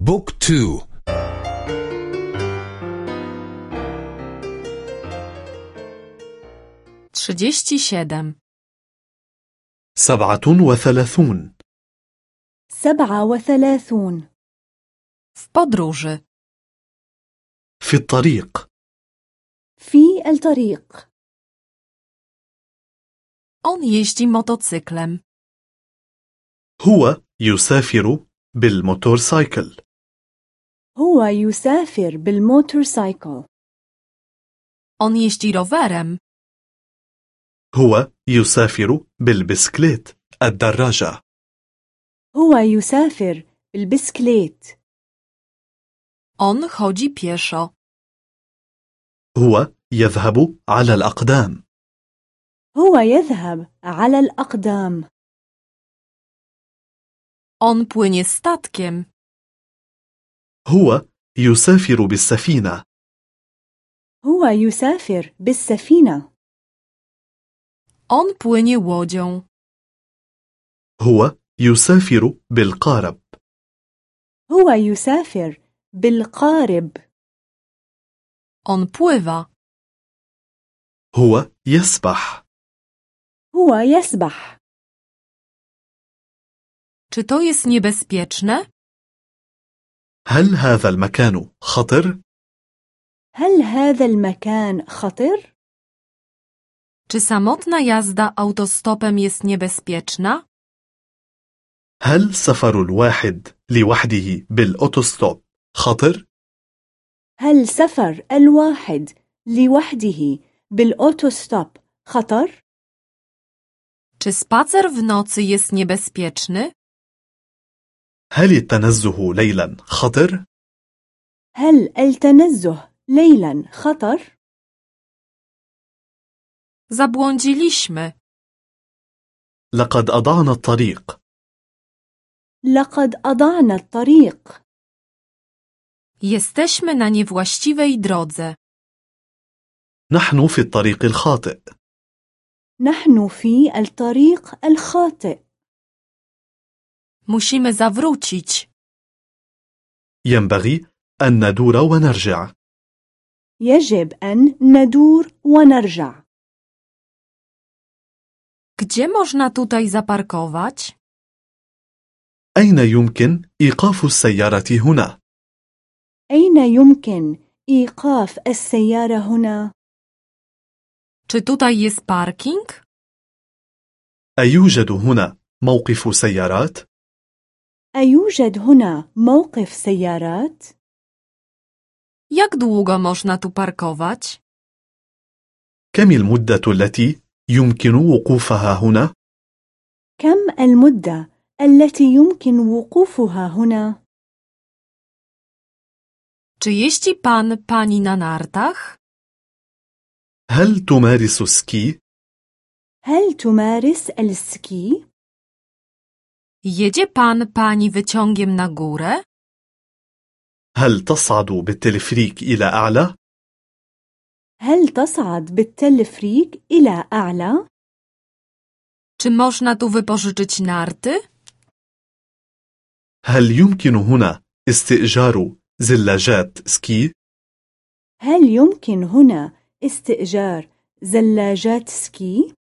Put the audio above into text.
بوك تو. trzydzieści siedem, سبعة وثلاثون. سبعة وثلاثون. Podróży, في الطريق. في الطريق. On jeździ motocyklem, هو يسافر بالموتورسايكل. هو يسافر بالموتورسايكل on jeździ rowerem, هو يسافر بالبسكليت الدراجة. هو يسافر بالبسكليت. On chodzi pieszo, هو يذهب على الأقدام. هو يذهب على الأقدام. On płynie statkiem, هو يسافر بالسفينة. هو يسافر بالسفينة. On płynie łodzią, هو يسافر بالقارب. هو يسافر بالقارب. On pływa, هو يسبح. هو يسبح. Czy to jest niebezpieczne? هل هذا المكان خطر؟ هل هذا المكان خطر؟ Czy samotna jazda autostopem jest niebezpieczna? هل سفر الواحد لوحده بالأوتوستوب خطر؟ هل سفر الواحد لوحده بالأوتوستوب خطر؟ Czy spacer w nocy jest niebezpieczny? هل التنزه ليلا خطر؟ هل التنزه ليلا خطر؟ Zabłądziliśmy. لقد أضعنا الطريق لقد أضعنا الطريق Jesteśmy na niewłaściwej drodze. نحن في الطريق الخاطئ نحن في الطريق الخاطئ Musimy zawrócić. ينبغي أن ندور ونرجع يجب أن ندور ونرجع Gdzie można tutaj zaparkować? أين يمكن إيقاف السيارة هنا؟ أين يمكن إيقاف السيارة هنا؟ Czy tutaj jest parking? أيوجد هنا موقف سيارات؟ أيوجد هنا موقف سيارات؟ Jak długo można tu parkować? كم المدة التي يمكن وقوفها هنا؟ كم المدة التي يمكن وقوفها هنا؟ Czy jeździ pan pani na nartach? هل تمارس سكي؟ هل تمارس السكي؟ Jedzie pan pani wyciągiem na górę? هل تصعد بالتلفريك إلى أعلى؟ هل تصعد بالتلفريك إلى أعلى؟ Czy można tu wypożyczyć narty? هل يمكن هنا استئجار زلاجات سكي؟ هل يمكن هنا استئجار زلاجات سكي؟